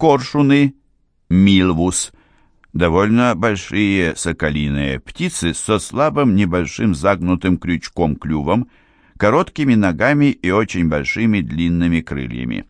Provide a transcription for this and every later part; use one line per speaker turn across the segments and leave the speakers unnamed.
Коршуны, милвус, довольно большие соколиные птицы со слабым небольшим загнутым крючком клювом, короткими ногами и очень большими длинными крыльями.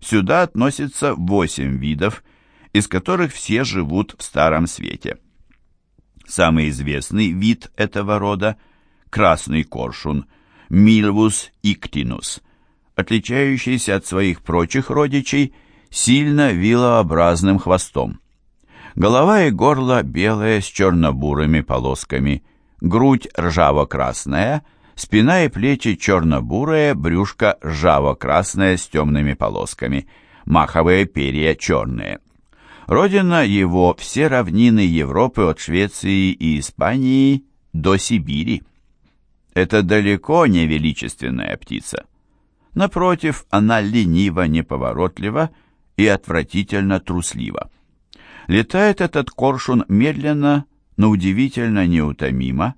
Сюда относится восемь видов, из которых все живут в Старом Свете. Самый известный вид этого рода – красный коршун, Милвус иктинус, отличающийся от своих прочих родичей сильно вилообразным хвостом. Голова и горло белые с черно-бурыми полосками, грудь ржаво-красная, спина и плечи черно-бурые, брюшко ржаво-красное с темными полосками, маховые перья черные. Родина его – все равнины Европы от Швеции и Испании до Сибири. Это далеко не величественная птица. Напротив, она лениво, неповоротлива и отвратительно труслива. Летает этот коршун медленно, но удивительно неутомимо,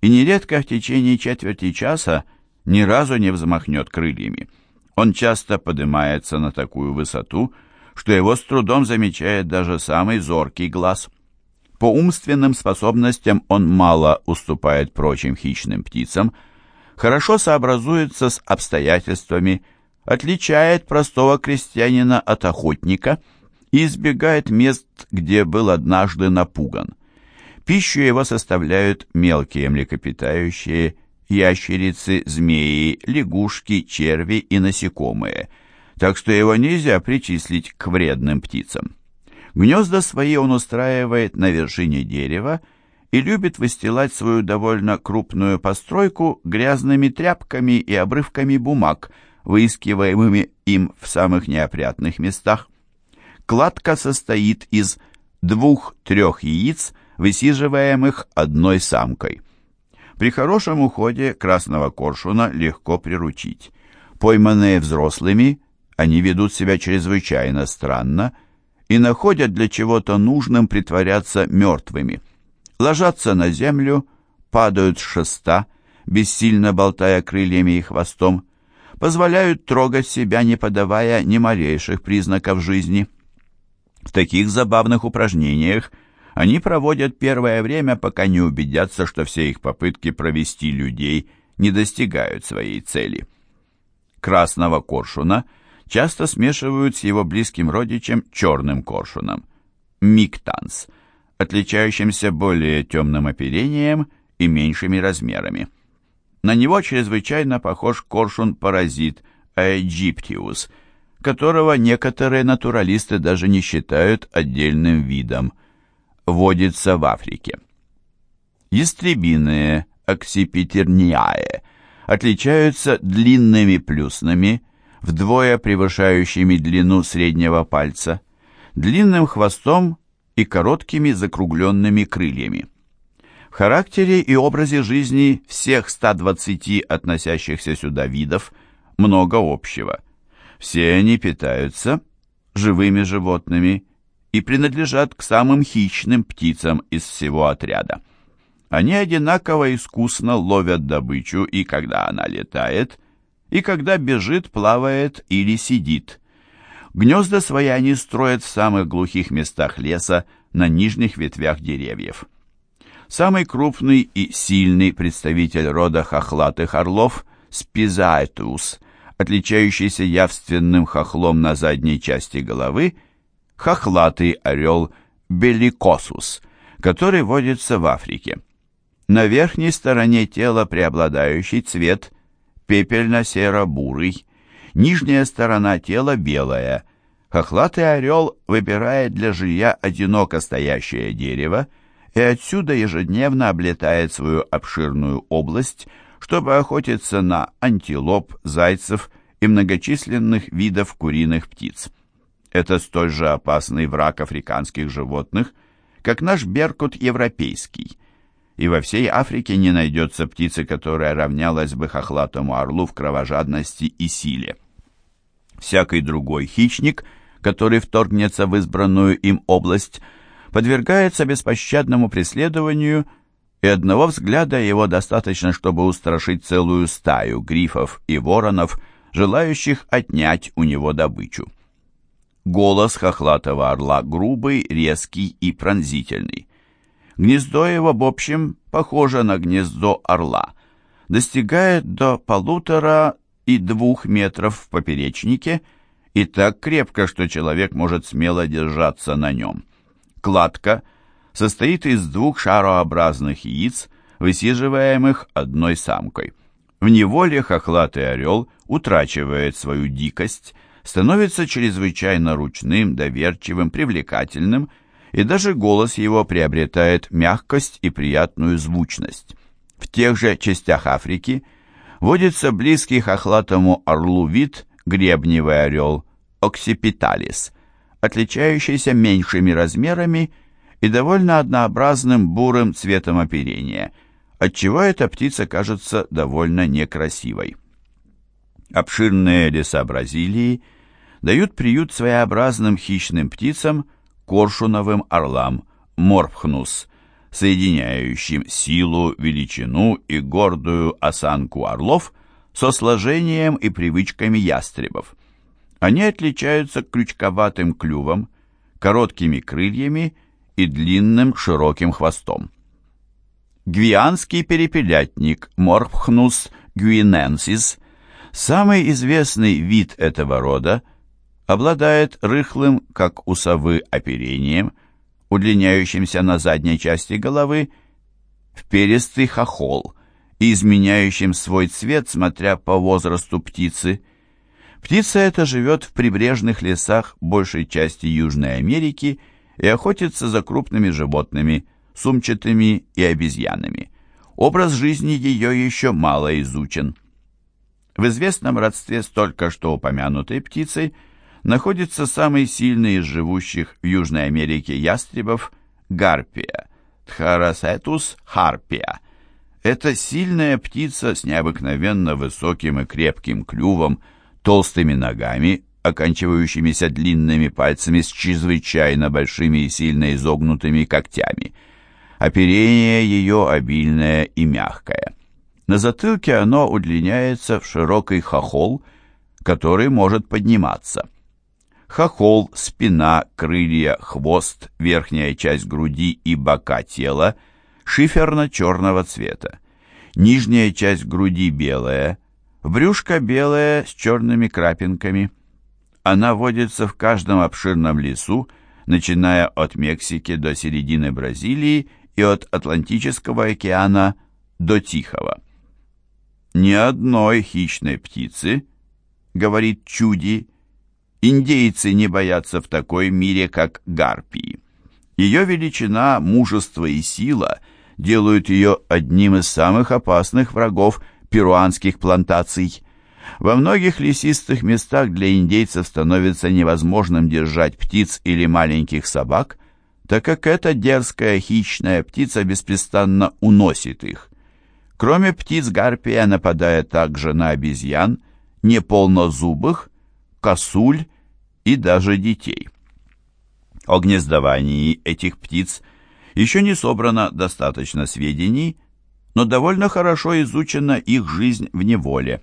и нередко в течение четверти часа ни разу не взмахнет крыльями. Он часто поднимается на такую высоту, что его с трудом замечает даже самый зоркий глаз. По умственным способностям он мало уступает прочим хищным птицам, хорошо сообразуется с обстоятельствами, отличает простого крестьянина от охотника и избегает мест, где был однажды напуган. Пищу его составляют мелкие млекопитающие, ящерицы, змеи, лягушки, черви и насекомые – так что его нельзя причислить к вредным птицам. Гнезда свои он устраивает на вершине дерева и любит выстилать свою довольно крупную постройку грязными тряпками и обрывками бумаг, выискиваемыми им в самых неопрятных местах. Кладка состоит из двух-трех яиц, высиживаемых одной самкой. При хорошем уходе красного коршуна легко приручить. Пойманные взрослыми – они ведут себя чрезвычайно странно и находят для чего-то нужным притворяться мертвыми. Ложатся на землю, падают с шеста, бессильно болтая крыльями и хвостом, позволяют трогать себя, не подавая ни малейших признаков жизни. В таких забавных упражнениях они проводят первое время, пока не убедятся, что все их попытки провести людей не достигают своей цели. Красного коршуна – часто смешивают с его близким родичем черным коршуном – миктанс, отличающимся более темным оперением и меньшими размерами. На него чрезвычайно похож коршун-паразит Аэджиптиус, которого некоторые натуралисты даже не считают отдельным видом. Водится в Африке. Ястребиные аксипитерниае отличаются длинными плюснами, вдвое превышающими длину среднего пальца, длинным хвостом и короткими закругленными крыльями. В характере и образе жизни всех 120 относящихся сюда видов много общего. Все они питаются живыми животными и принадлежат к самым хищным птицам из всего отряда. Они одинаково искусно ловят добычу, и когда она летает, и когда бежит, плавает или сидит. Гнезда свои они строят в самых глухих местах леса, на нижних ветвях деревьев. Самый крупный и сильный представитель рода хохлатых орлов – спизайтус, отличающийся явственным хохлом на задней части головы, хохлатый орел беликосус, который водится в Африке. На верхней стороне тела преобладающий цвет – пепельно-серо-бурый, нижняя сторона тела белая. Хохлатый орел выбирает для жилья одиноко стоящее дерево и отсюда ежедневно облетает свою обширную область, чтобы охотиться на антилоп, зайцев и многочисленных видов куриных птиц. Это столь же опасный враг африканских животных, как наш беркут европейский и во всей Африке не найдется птицы, которая равнялась бы хохлатому орлу в кровожадности и силе. Всякий другой хищник, который вторгнется в избранную им область, подвергается беспощадному преследованию, и одного взгляда его достаточно, чтобы устрашить целую стаю грифов и воронов, желающих отнять у него добычу. Голос хохлатого орла грубый, резкий и пронзительный. Гнездо его, в общем, похоже на гнездо орла. Достигает до полутора и двух метров в поперечнике и так крепко, что человек может смело держаться на нем. Кладка состоит из двух шарообразных яиц, высиживаемых одной самкой. В неволе хохлатый орел утрачивает свою дикость, становится чрезвычайно ручным, доверчивым, привлекательным, и даже голос его приобретает мягкость и приятную звучность. В тех же частях Африки водится близкий хохлатому орлу вид гребневый орел occipitalis, отличающийся меньшими размерами и довольно однообразным бурым цветом оперения, отчего эта птица кажется довольно некрасивой. Обширные леса Бразилии дают приют своеобразным хищным птицам, коршуновым орлам, морпхнус, соединяющим силу, величину и гордую осанку орлов со сложением и привычками ястребов. Они отличаются крючковатым клювом, короткими крыльями и длинным широким хвостом. Гвианский перепелятник Морпхнус гвиненсис, самый известный вид этого рода, обладает рыхлым, как у совы, оперением, удлиняющимся на задней части головы, в перистый хохол и изменяющим свой цвет, смотря по возрасту птицы. Птица эта живет в прибрежных лесах большей части Южной Америки и охотится за крупными животными, сумчатыми и обезьянами. Образ жизни ее еще мало изучен. В известном родстве с только что упомянутой птицей находится самый сильный из живущих в Южной Америке ястребов – гарпия, Тхарасетус харпия. Это сильная птица с необыкновенно высоким и крепким клювом, толстыми ногами, оканчивающимися длинными пальцами с чрезвычайно большими и сильно изогнутыми когтями. Оперение ее обильное и мягкое. На затылке оно удлиняется в широкий хохол, который может подниматься. Хохол, спина, крылья, хвост, верхняя часть груди и бока тела шиферно-черного цвета. Нижняя часть груди белая, брюшко белое с черными крапинками – она водится в каждом обширном лесу, начиная от Мексики до середины Бразилии и от Атлантического океана до Тихого. «Ни одной хищной птицы, — говорит Чуди, — индейцы не боятся в такой мире, как гарпии. Ее величина, мужество и сила делают ее одним из самых опасных врагов перуанских плантаций — во многих лесистых местах для индейцев становится невозможным держать птиц или маленьких собак, так как эта дерзкая хищная птица беспрестанно уносит их. Кроме птиц, гарпия нападает также на обезьян, неполнозубых, косуль и даже детей. О гнездовании этих птиц еще не собрано достаточно сведений, но довольно хорошо изучена их жизнь в неволе.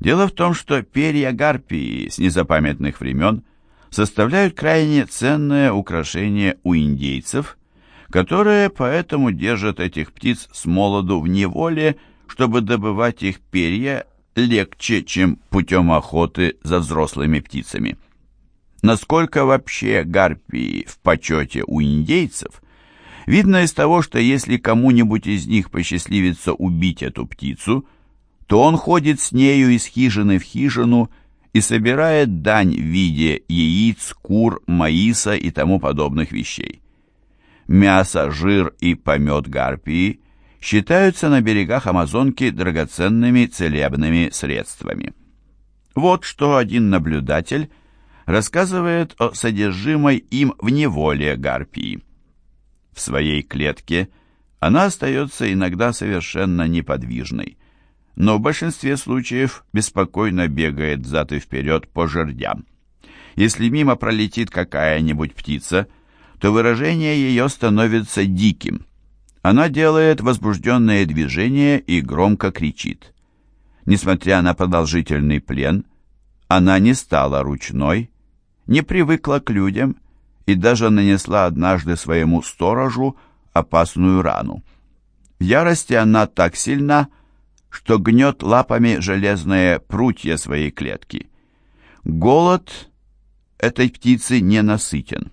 Дело в том, что перья гарпии с незапамятных времен составляют крайне ценное украшение у индейцев, которые поэтому держат этих птиц с молоду в неволе, чтобы добывать их перья легче, чем путем охоты за взрослыми птицами. Насколько вообще гарпии в почете у индейцев, видно из того, что если кому-нибудь из них посчастливится убить эту птицу – то он ходит с нею из хижины в хижину и собирает дань в виде яиц, кур, маиса и тому подобных вещей. Мясо, жир и помет гарпии считаются на берегах Амазонки драгоценными целебными средствами. Вот что один наблюдатель рассказывает о содержимой им в неволе гарпии. В своей клетке она остается иногда совершенно неподвижной но в большинстве случаев беспокойно бегает взад и вперед по жердям. Если мимо пролетит какая-нибудь птица, то выражение ее становится диким. Она делает возбужденные движения и громко кричит. Несмотря на продолжительный плен, она не стала ручной, не привыкла к людям и даже нанесла однажды своему сторожу опасную рану. В ярости она так сильна, что гнет лапами железные прутья своей клетки. Голод этой птицы не насытен.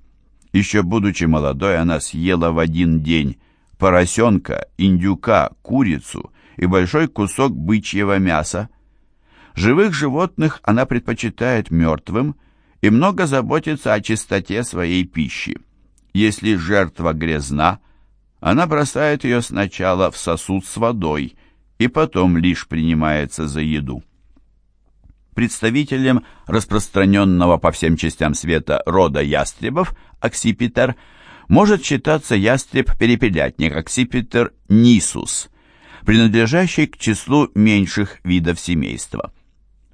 Еще будучи молодой, она съела в один день поросенка, индюка, курицу и большой кусок бычьего мяса. Живых животных она предпочитает мертвым и много заботится о чистоте своей пищи. Если жертва грязна, она бросает ее сначала в сосуд с водой и потом лишь принимается за еду. Представителем распространенного по всем частям света рода ястребов, оксипитер, может считаться ястреб-перепелятник, оксипитер нисус, принадлежащий к числу меньших видов семейства.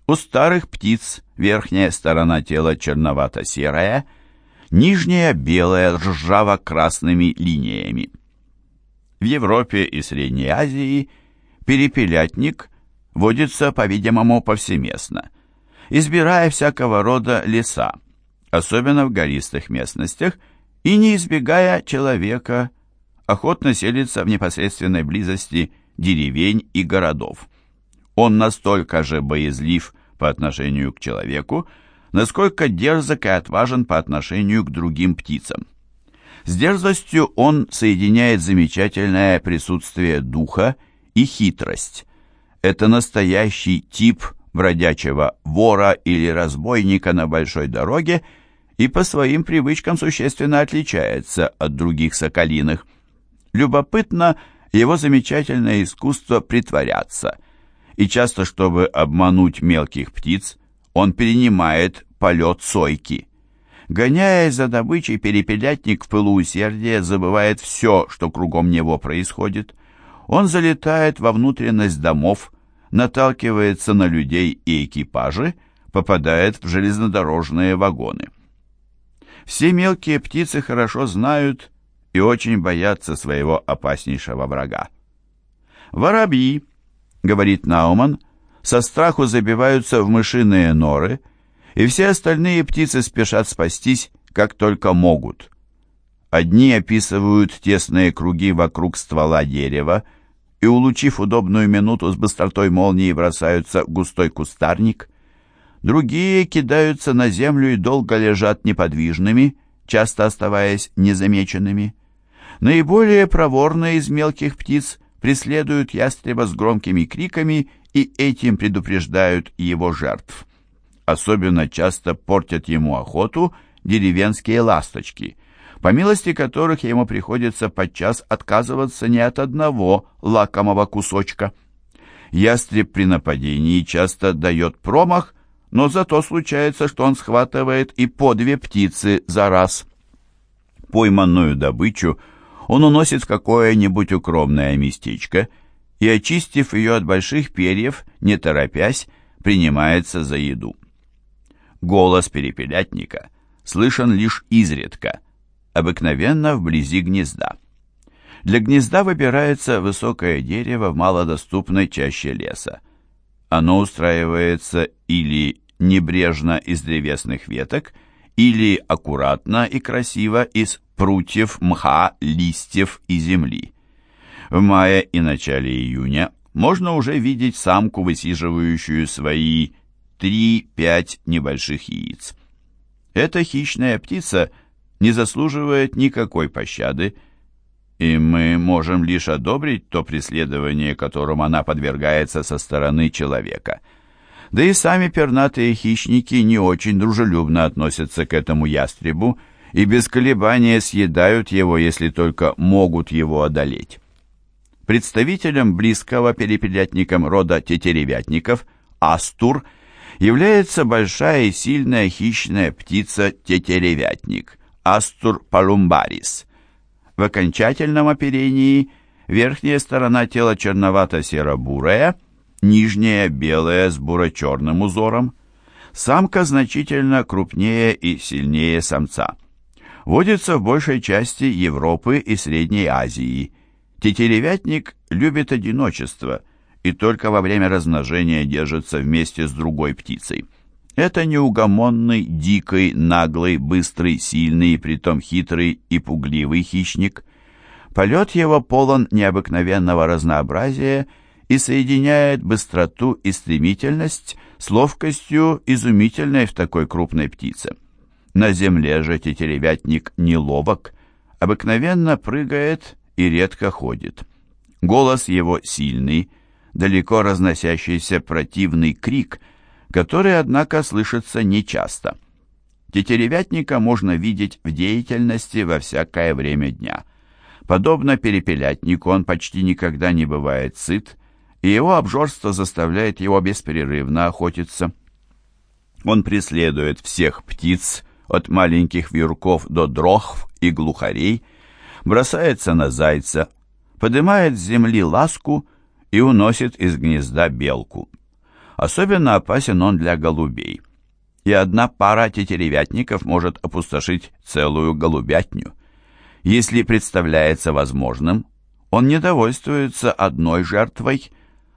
У старых птиц верхняя сторона тела черновато-серая, нижняя белая ржаво-красными линиями. В Европе и Средней Азии перепелятник водится, по-видимому, повсеместно, избирая всякого рода леса, особенно в гористых местностях, и не избегая человека, охотно селится в непосредственной близости деревень и городов. Он настолько же боязлив по отношению к человеку, насколько дерзок и отважен по отношению к другим птицам. С дерзостью он соединяет замечательное присутствие духа и хитрость. Это настоящий тип бродячего вора или разбойника на большой дороге и по своим привычкам существенно отличается от других соколиных. Любопытно его замечательное искусство притворяться, и часто, чтобы обмануть мелких птиц, он перенимает полет сойки. Гоняясь за добычей, перепелятник в пылу усердия забывает все, что кругом него происходит. Он залетает во внутренность домов, наталкивается на людей и экипажи, попадает в железнодорожные вагоны. Все мелкие птицы хорошо знают и очень боятся своего опаснейшего врага. «Воробьи», — говорит Науман, — «со страху забиваются в мышиные норы, и все остальные птицы спешат спастись, как только могут. Одни описывают тесные круги вокруг ствола дерева и, улучив удобную минуту, с быстротой молнии бросаются в густой кустарник. Другие кидаются на землю и долго лежат неподвижными, часто оставаясь незамеченными. Наиболее проворные из мелких птиц преследуют ястреба с громкими криками и этим предупреждают его жертв. Особенно часто портят ему охоту деревенские ласточки, по милости которых ему приходится подчас отказываться не от одного лакомого кусочка. Ястреб при нападении часто дает промах, но зато случается, что он схватывает и по две птицы за раз. Пойманную добычу он уносит в какое-нибудь укромное местечко и, очистив ее от больших перьев, не торопясь, принимается за еду. Голос перепелятника слышен лишь изредка, обыкновенно вблизи гнезда. Для гнезда выбирается высокое дерево в малодоступной чаще леса. Оно устраивается или небрежно из древесных веток, или аккуратно и красиво из прутьев, мха, листьев и земли. В мае и начале июня можно уже видеть самку, высиживающую свои 3-5 небольших яиц. Эта хищная птица не заслуживает никакой пощады, и мы можем лишь одобрить то преследование, которому она подвергается со стороны человека. Да и сами пернатые хищники не очень дружелюбно относятся к этому ястребу и без колебания съедают его, если только могут его одолеть. Представителем близкого перепелятникам рода тетеревятников Астур – является большая и сильная хищная птица-тетеревятник Астур палумбарис. В окончательном оперении верхняя сторона тела черновато-серо-бурая, нижняя белая с буро-черным узором. Самка значительно крупнее и сильнее самца. Водится в большей части Европы и Средней Азии. Тетеревятник любит одиночество – и только во время размножения держится вместе с другой птицей. Это неугомонный, дикий, наглый, быстрый, сильный и притом хитрый и пугливый хищник. Полет его полон необыкновенного разнообразия и соединяет быстроту и стремительность с ловкостью, изумительной в такой крупной птице. На земле же тетеревятник не ловок, обыкновенно прыгает и редко ходит. Голос его сильный, далеко разносящийся противный крик — который, однако, слышится нечасто. Тетеревятника можно видеть в деятельности во всякое время дня. Подобно перепелятнику, он почти никогда не бывает сыт, и его обжорство заставляет его беспрерывно охотиться. Он преследует всех птиц, от маленьких вьюрков до дрохв и глухарей, бросается на зайца, поднимает с земли ласку и уносит из гнезда белку. Особенно опасен он для голубей. И одна пара тетеревятников может опустошить целую голубятню. Если представляется возможным, он не довольствуется одной жертвой,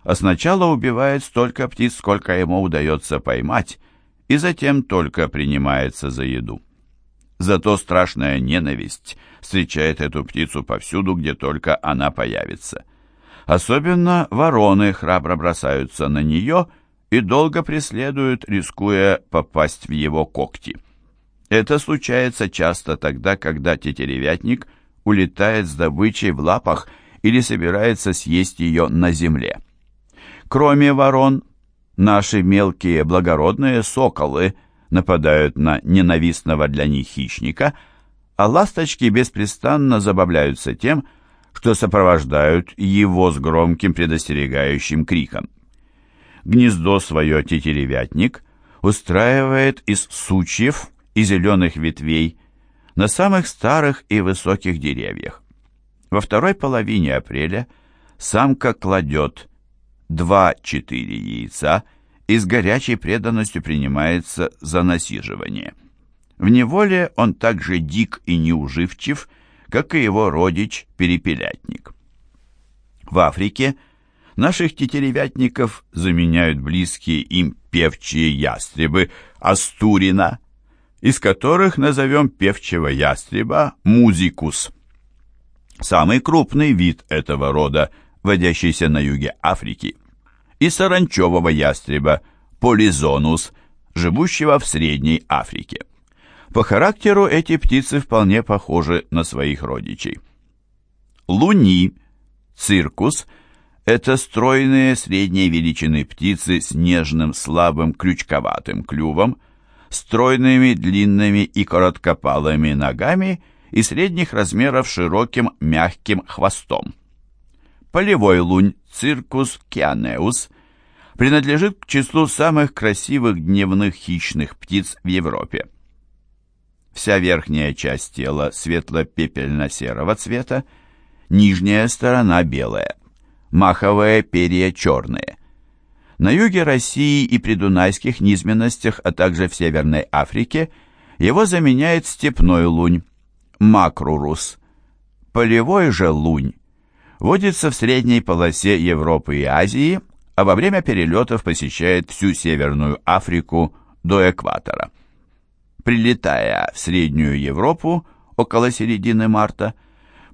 а сначала убивает столько птиц, сколько ему удается поймать, и затем только принимается за еду. Зато страшная ненависть встречает эту птицу повсюду, где только она появится. Особенно вороны храбро бросаются на нее – и долго преследуют, рискуя попасть в его когти. Это случается часто тогда, когда тетеревятник улетает с добычей в лапах или собирается съесть ее на земле. Кроме ворон, наши мелкие благородные соколы нападают на ненавистного для них хищника, а ласточки беспрестанно забавляются тем, что сопровождают его с громким предостерегающим криком. Гнездо свое тетеревятник устраивает из сучьев и зеленых ветвей на самых старых и высоких деревьях. Во второй половине апреля самка кладет 2-4 яйца и с горячей преданностью принимается за насиживание. В неволе он так же дик и неуживчив, как и его родич перепелятник. В Африке – Наших тетеревятников заменяют близкие им певчие ястребы Астурина, из которых назовем певчего ястреба музикус. Самый крупный вид этого рода, водящийся на юге Африки, и саранчевого ястреба полизонус, живущего в Средней Африке. По характеру эти птицы вполне похожи на своих родичей. Луни, циркус – это стройные средней величины птицы с нежным, слабым, крючковатым клювом, стройными, длинными и короткопалыми ногами и средних размеров широким, мягким хвостом. Полевой лунь циркус кианеус принадлежит к числу самых красивых дневных хищных птиц в Европе. Вся верхняя часть тела светло-пепельно-серого цвета, нижняя сторона белая маховые перья черные. На юге России и придунайских низменностях, а также в Северной Африке его заменяет степной лунь, макрурус. Полевой же лунь водится в средней полосе Европы и Азии, а во время перелетов посещает всю Северную Африку до экватора. Прилетая в Среднюю Европу около середины марта,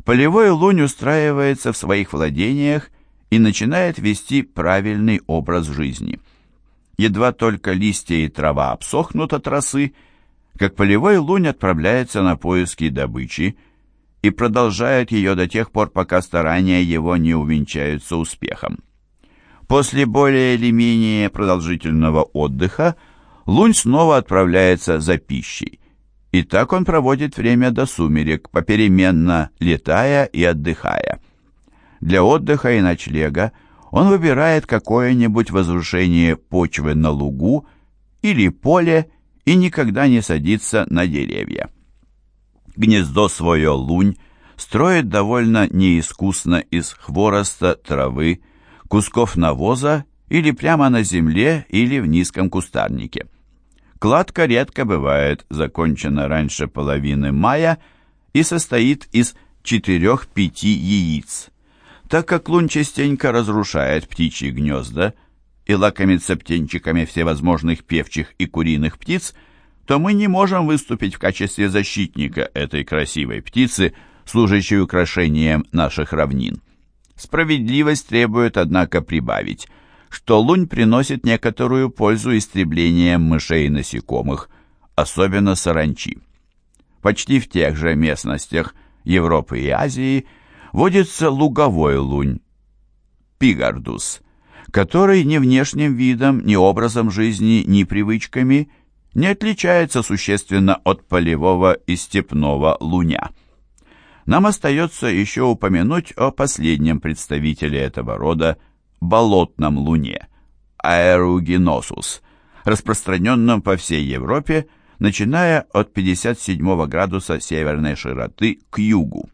полевой лунь устраивается в своих владениях и начинает вести правильный образ жизни. Едва только листья и трава обсохнут от росы, как полевой лунь отправляется на поиски добычи и продолжает ее до тех пор, пока старания его не увенчаются успехом. После более или менее продолжительного отдыха лунь снова отправляется за пищей, и так он проводит время до сумерек, попеременно летая и отдыхая. Для отдыха и ночлега он выбирает какое-нибудь возвышение почвы на лугу или поле и никогда не садится на деревья. Гнездо свое лунь строит довольно неискусно из хвороста, травы, кусков навоза или прямо на земле или в низком кустарнике. Кладка редко бывает закончена раньше половины мая и состоит из 4-5 яиц. Так как лунь частенько разрушает птичьи гнезда и лакомиться птенчиками всевозможных певчих и куриных птиц, то мы не можем выступить в качестве защитника этой красивой птицы, служащей украшением наших равнин. Справедливость требует, однако, прибавить, что лунь приносит некоторую пользу истреблением мышей и насекомых, особенно саранчи. Почти в тех же местностях Европы и Азии водится луговой лунь, пигардус, который ни внешним видом, ни образом жизни, ни привычками не отличается существенно от полевого и степного луня. Нам остается еще упомянуть о последнем представителе этого рода, болотном луне, аэругиносус, распространенном по всей Европе, начиная от 57 градуса северной широты к югу.